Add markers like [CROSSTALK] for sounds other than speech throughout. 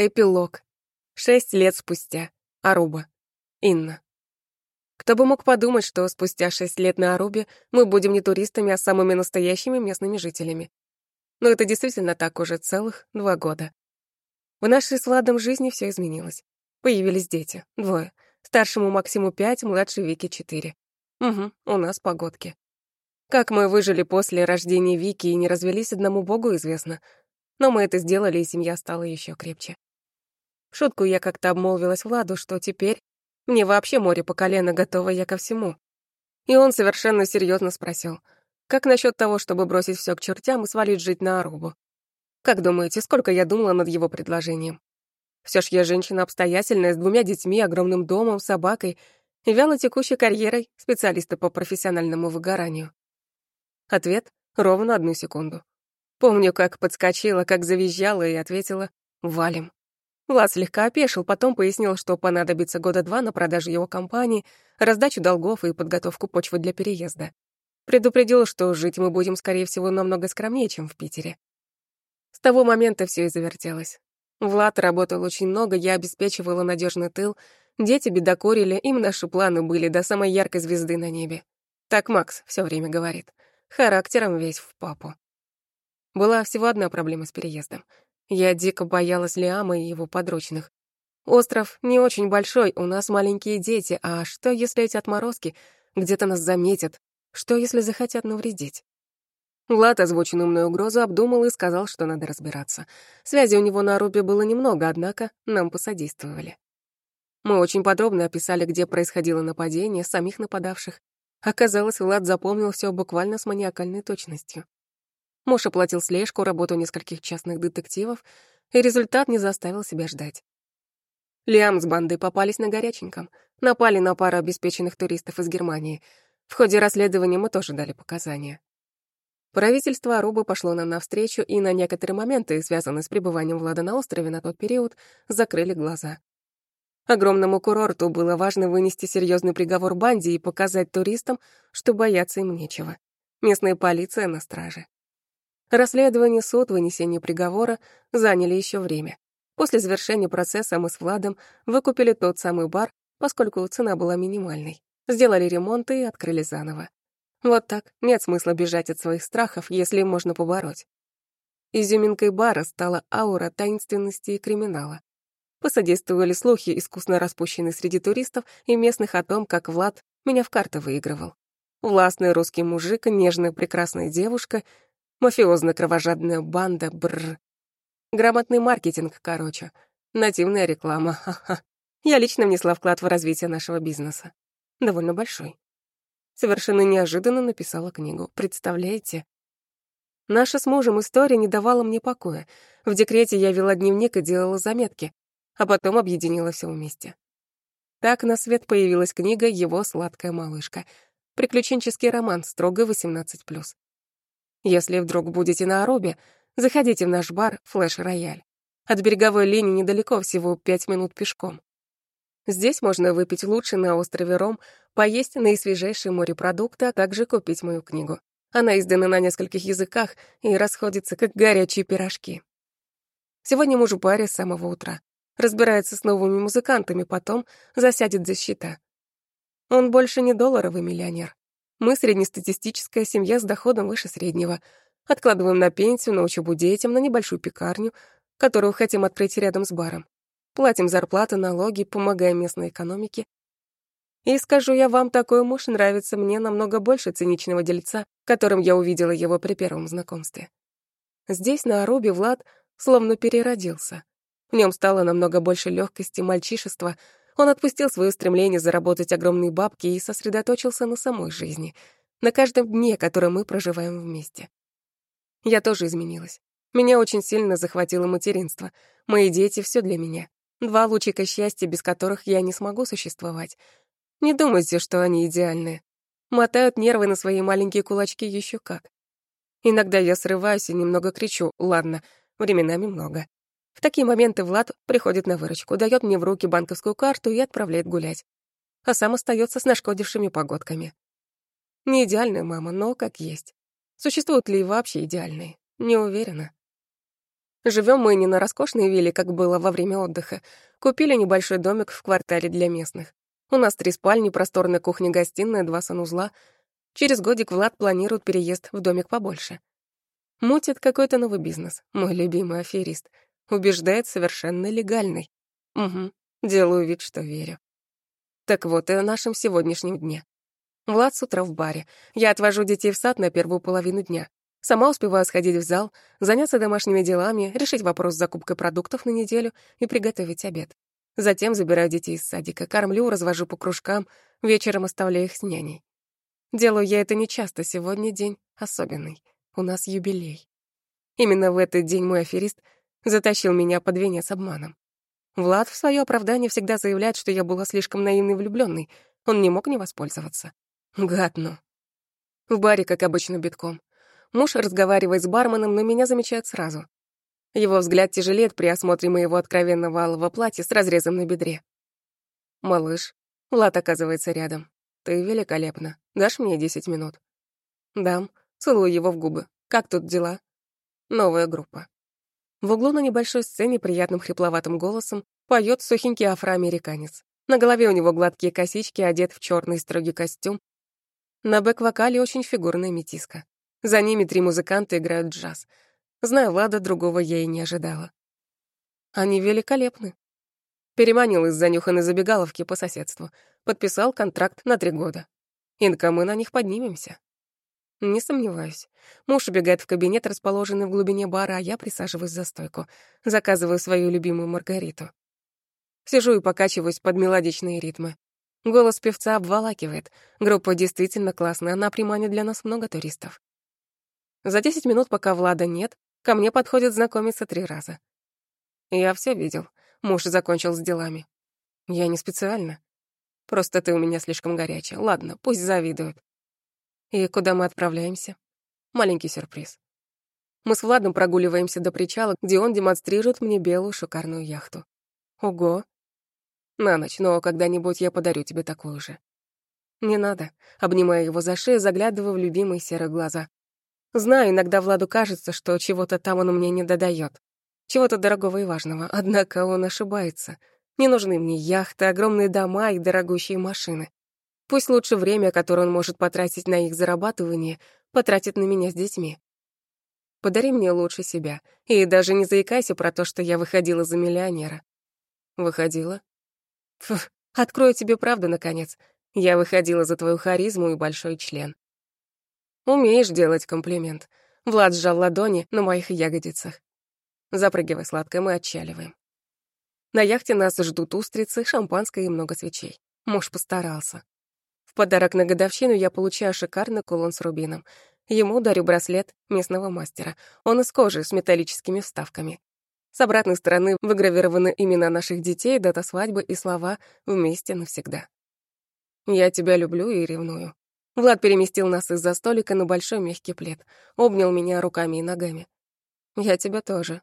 Эпилог. Шесть лет спустя. Аруба. Инна. Кто бы мог подумать, что спустя шесть лет на Арубе мы будем не туристами, а самыми настоящими местными жителями. Но это действительно так уже целых два года. В нашей с Владом жизни все изменилось. Появились дети. Двое. Старшему Максиму пять, младшей Вике четыре. Угу, у нас погодки. Как мы выжили после рождения Вики и не развелись, одному богу известно. Но мы это сделали, и семья стала еще крепче. В шутку я как-то обмолвилась Владу, что теперь мне вообще море по колено готово я ко всему. И он совершенно серьезно спросил, как насчет того, чтобы бросить все к чертям и свалить жить на Арубу? Как думаете, сколько я думала над его предложением? Все ж я женщина обстоятельная, с двумя детьми, огромным домом, собакой и вяло текущей карьерой специалиста по профессиональному выгоранию. Ответ — ровно одну секунду. Помню, как подскочила, как завизжала и ответила «Валим». Влад слегка опешил, потом пояснил, что понадобится года два на продажу его компании, раздачу долгов и подготовку почвы для переезда. Предупредил, что жить мы будем, скорее всего, намного скромнее, чем в Питере. С того момента все и завертелось. Влад работал очень много, я обеспечивала надежный тыл, дети бедокурили, им наши планы были до самой яркой звезды на небе. Так Макс все время говорит. Характером весь в папу. Была всего одна проблема с переездом — я дико боялась Лиама и его подручных. Остров не очень большой, у нас маленькие дети, а что, если эти отморозки где-то нас заметят? Что, если захотят навредить? Влад озвученную мной угрозу обдумал и сказал, что надо разбираться. Связи у него на Рубе было немного, однако нам посодействовали. Мы очень подробно описали, где происходило нападение, самих нападавших. Оказалось, Влад запомнил все буквально с маниакальной точностью. Муж оплатил слежку, работу нескольких частных детективов, и результат не заставил себя ждать. Лиам с бандой попались на горяченьком, напали на пару обеспеченных туристов из Германии. В ходе расследования мы тоже дали показания. Правительство Арубы пошло нам навстречу, и на некоторые моменты, связанные с пребыванием Влада на острове на тот период, закрыли глаза. Огромному курорту было важно вынести серьезный приговор банде и показать туристам, что бояться им нечего. Местная полиция на страже. Расследование, суд, вынесение приговора заняли еще время. После завершения процесса мы с Владом выкупили тот самый бар, поскольку цена была минимальной. Сделали ремонт и открыли заново. Вот так, нет смысла бежать от своих страхов, если можно побороть. Изюминкой бара стала аура таинственности и криминала. Посодействовали слухи, искусно распущенные среди туристов и местных о том, как Влад меня в карты выигрывал. Властный русский мужик, нежная прекрасная девушка Мафиозно-кровожадная банда, бррр. Грамотный маркетинг, короче. Нативная реклама, [LAUGHS] ха-ха. Я лично внесла вклад в развитие нашего бизнеса. Довольно большой. Совершенно неожиданно написала книгу. Представляете? Наша с мужем история не давала мне покоя. В декрете я вела дневник и делала заметки, а потом объединила все вместе. Так на свет появилась книга «Его сладкая малышка». Приключенческий роман, строго 18+. Если вдруг будете на Аробе, заходите в наш бар «Флэш-рояль». От береговой линии недалеко, всего пять минут пешком. Здесь можно выпить лучше на острове Ром, поесть наисвежайшие морепродукты, а также купить мою книгу. Она издана на нескольких языках и расходится, как горячие пирожки. Сегодня мужу паре с самого утра. Разбирается с новыми музыкантами, потом засядет за счета. Он больше не долларовый миллионер. Мы среднестатистическая семья с доходом выше среднего. Откладываем на пенсию, на учебу детям, на небольшую пекарню, которую хотим открыть рядом с баром. Платим зарплаты, налоги, помогаем местной экономике. И скажу я вам, такой муж нравится мне намного больше циничного дельца, которым я увидела его при первом знакомстве. Здесь, на Арубе, Влад словно переродился. В нем стало намного больше легкости, мальчишества, он отпустил свое стремление заработать огромные бабки и сосредоточился на самой жизни, на каждом дне, который мы проживаем вместе. Я тоже изменилась. Меня очень сильно захватило материнство. Мои дети — все для меня. Два лучика счастья, без которых я не смогу существовать. Не думайте, что они идеальные. Мотают нервы на свои маленькие кулачки еще как. Иногда я срываюсь и немного кричу, ладно, временами много. В такие моменты Влад приходит на выручку, дает мне в руки банковскую карту и отправляет гулять. А сам остается с нашкодившими погодками. Не идеальная мама, но как есть. Существуют ли вообще идеальные? Не уверена. Живем мы не на роскошной вилле, как было во время отдыха. Купили небольшой домик в квартале для местных. У нас три спальни, просторная кухня-гостиная, два санузла. Через годик Влад планирует переезд в домик побольше. Мутит какой-то новый бизнес, мой любимый аферист. Убеждает совершенно легальный. Угу, делаю вид, что верю. Так вот и о нашем сегодняшнем дне. Влад с утра в баре. Я отвожу детей в сад на первую половину дня. Сама успеваю сходить в зал, заняться домашними делами, решить вопрос с закупкой продуктов на неделю и приготовить обед. Затем забираю детей из садика, кормлю, развожу по кружкам, вечером оставляю их с няней. Делаю я это нечасто, сегодня день особенный. У нас юбилей. Именно в этот день мой аферист затащил меня под венец обманом. Влад в свое оправдание всегда заявляет, что я была слишком наивной влюбленной. Он не мог не воспользоваться. Гад, ну. В баре, как обычно, битком. Муж разговаривает с барменом, но меня замечает сразу. Его взгляд тяжелеет при осмотре моего откровенного алого платья с разрезом на бедре. «Малыш, Влад оказывается рядом. Ты великолепна. Дашь мне десять минут?» «Дам». Целую его в губы. «Как тут дела?» «Новая группа». В углу на небольшой сцене приятным хрипловатым голосом поет сухенький афроамериканец. На голове у него гладкие косички, одет в черный строгий костюм. На бэк-вокале очень фигурная метиска. За ними три музыканта играют джаз. Зная Влада, другого я и не ожидала. Они великолепны. Переманил из занюханной забегаловки по соседству. Подписал контракт на три года. Инка, мы на них поднимемся. Не сомневаюсь. Муж убегает в кабинет, расположенный в глубине бара, а я присаживаюсь за стойку. Заказываю свою любимую Маргариту. Сижу и покачиваюсь под мелодичные ритмы. Голос певца обволакивает. Группа действительно классная, она приманит для нас много туристов. За 10 минут, пока Влада нет, ко мне подходит знакомиться три раза. Я все видел. Муж закончил с делами. Я не специально. Просто ты у меня слишком горячая. Ладно, пусть завидуют. И куда мы отправляемся? Маленький сюрприз. Мы с Владом прогуливаемся до причала, где он демонстрирует мне белую шикарную яхту. Ого, на ночь, но когда-нибудь я подарю тебе такую же. Не надо. Обнимая его за шею, заглядываю в любимые серые глаза. Знаю, иногда Владу кажется, что чего-то там он мне не додает. Чего-то дорогого и важного, однако он ошибается. Не нужны мне яхты, огромные дома и дорогущие машины. Пусть лучше время, которое он может потратить на их зарабатывание, потратит на меня с детьми. Подари мне лучше себя. И даже не заикайся про то, что я выходила за миллионера. Выходила? Фу, открою тебе правду, наконец. Я выходила за твою харизму и большой член. Умеешь делать комплимент. Влад сжал ладони на моих ягодицах. Запрыгивай, сладкое, мы отчаливаем. На яхте нас ждут устрицы, шампанское и много свечей. Муж постарался. В подарок на годовщину я получаю шикарный кулон с рубином. Ему дарю браслет местного мастера. Он из кожи с металлическими вставками. С обратной стороны выгравированы имена наших детей, дата свадьбы и слова «вместе навсегда». «Я тебя люблю и ревную». Влад переместил нас из-за столика на большой мягкий плед, обнял меня руками и ногами. «Я тебя тоже.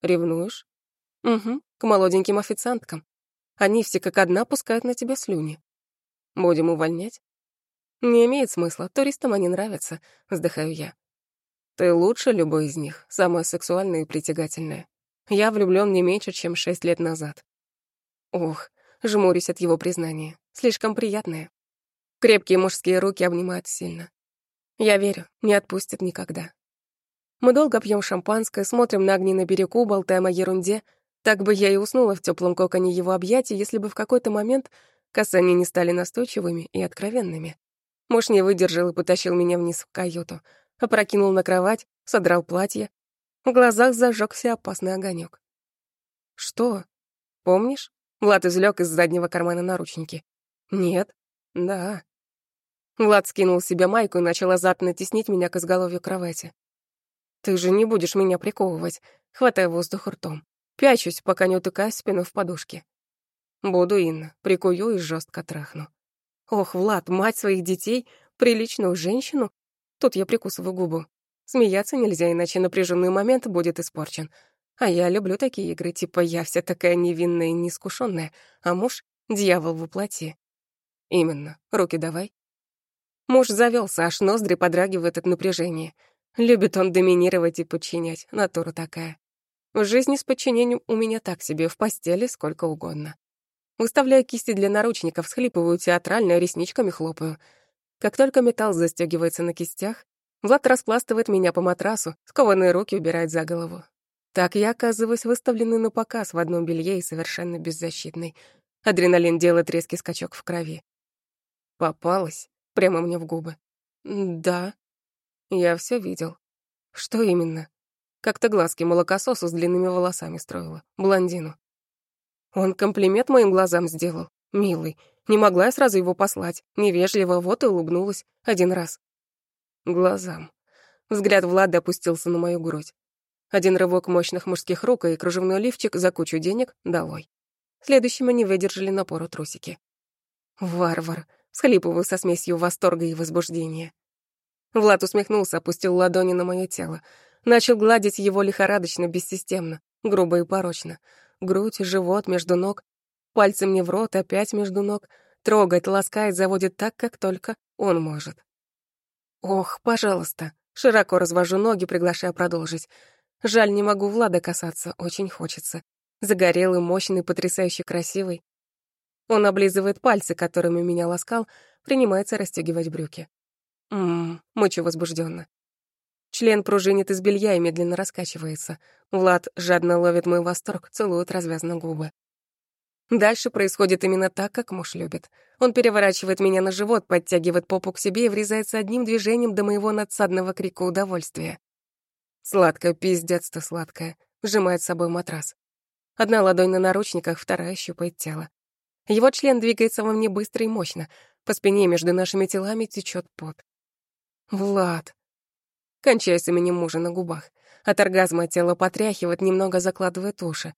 Ревнуешь?» «Угу, к молоденьким официанткам. Они все как одна пускают на тебя слюни. Будем увольнять?» «Не имеет смысла, туристам они нравятся», — вздыхаю я. «Ты лучше любой из них, самая сексуальная и притягательная. Я влюблён не меньше, чем шесть лет назад. Ох, жмурюсь от его признания. Слишком приятное. Крепкие мужские руки обнимают сильно. Я верю, не отпустят никогда. Мы долго пьем шампанское, смотрим на огни на берегу, болтаем о ерунде. Так бы я и уснула в теплом коконе его объятий, если бы в какой-то момент касания не стали настойчивыми и откровенными. Муж не выдержал и потащил меня вниз в каюту, опрокинул на кровать, содрал платье, в глазах зажегся опасный огонек. «Что? Помнишь?» Влад извлек из заднего кармана наручники. «Нет». «Да». Влад скинул себе майку и начал азартно теснить меня к изголовью кровати. «Ты же не будешь меня приковывать», хватая воздух ртом. Пячусь, пока не утыкаюсь спину в подушке. Буду, Инна, прикую и жестко трахну. Ох, Влад, мать своих детей, приличную женщину? Тут я прикусываю губу. Смеяться нельзя, иначе напряженный момент будет испорчен. А я люблю такие игры, типа я вся такая невинная и неискушенная, а муж — дьявол воплоти. Именно. Руки давай. Муж завелся, аж ноздри подрагивают от напряжения. Любит он доминировать и подчинять, натура такая. В жизни с подчинением у меня так себе, в постели сколько угодно. Выставляю кисти для наручников, схлипываю театрально, ресничками хлопаю. Как только металл застегивается на кистях, Влад распластывает меня по матрасу, скованные руки убирает за голову. Так я оказываюсь выставленный на показ в одном белье и совершенно беззащитный. Адреналин делает резкий скачок в крови. Попалась прямо мне в губы. Да, я все видел. Что именно? Как-то глазки молокососу с длинными волосами строила, блондину. Он комплимент моим глазам сделал. Милый. Не могла я сразу его послать. Невежливо, вот и улыбнулась. Один раз. Глазам. Взгляд Влада опустился на мою грудь. Один рывок мощных мужских рук и кружевной лифчик за кучу денег долой. Следующим они выдержали напору трусики. Варвар. Схлипываю со смесью восторга и возбуждения. Влад усмехнулся, опустил ладони на мое тело. Начал гладить его лихорадочно, бессистемно, грубо и порочно грудь, живот, между ног. Пальцы мне в рот, опять между ног. Трогает, ласкает, заводит так, как только он может. Ох, пожалуйста. Широко развожу ноги, приглашая продолжить. Жаль, не могу Влада касаться, очень хочется. Загорелый, мощный, потрясающе красивый. Он облизывает пальцы, которыми меня ласкал, принимается расстегивать брюки. Ммм, мычу возбужденно. Член пружинит из белья и медленно раскачивается. Влад жадно ловит мой восторг, целует развязно губы. Дальше происходит именно так, как муж любит. Он переворачивает меня на живот, подтягивает попу к себе и врезается одним движением до моего надсадного крика удовольствия. Сладкое, пиздец-то сладкое. Сжимает с собой матрас. Одна ладонь на наручниках, вторая щупает тело. Его член двигается во мне быстро и мощно. По спине между нашими телами течет пот. Влад. Кончаю с именем мужа на губах. От оргазма тело потряхивает, немного закладывает уши.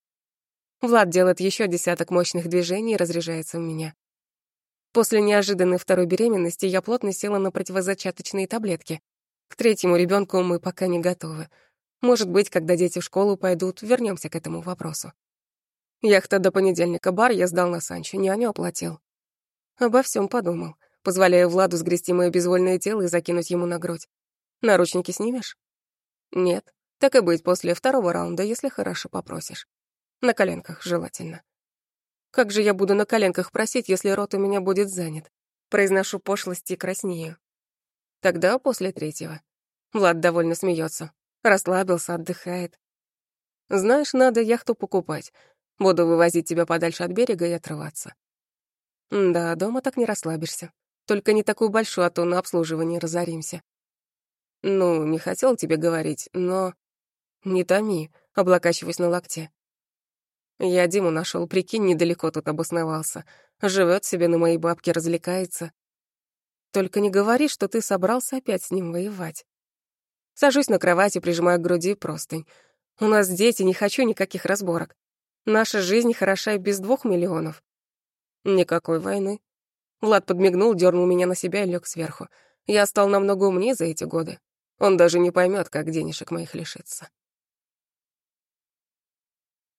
Влад делает еще десяток мощных движений и разряжается в меня. После неожиданной второй беременности я плотно села на противозачаточные таблетки. К третьему ребенку мы пока не готовы. Может быть, когда дети в школу пойдут, вернемся к этому вопросу. Яхта до понедельника, бар я сдал на Санчо, няню оплатил. Обо всем подумал. Позволяю Владу сгрести мое безвольное тело и закинуть ему на грудь. Наручники снимешь? Нет. Так и быть после второго раунда, если хорошо попросишь. На коленках желательно. Как же я буду на коленках просить, если рот у меня будет занят? Произношу пошлости и краснею. Тогда после третьего. Влад довольно смеется. Расслабился, отдыхает. Знаешь, надо яхту покупать. Буду вывозить тебя подальше от берега и отрываться. Да, дома так не расслабишься. Только не такую большую, а то на обслуживание разоримся. «Ну, не хотел тебе говорить, но...» «Не томи», — облокачиваясь на локте. «Я Диму нашел, прикинь, недалеко тут обосновался. Живет себе на моей бабке, развлекается. Только не говори, что ты собрался опять с ним воевать». Сажусь на кровати, прижимаю к груди простынь. «У нас дети, не хочу никаких разборок. Наша жизнь хороша и без двух миллионов». «Никакой войны». Влад подмигнул, дернул меня на себя и лег сверху. Я стал намного умнее за эти годы. Он даже не поймет, как денежек моих лишиться.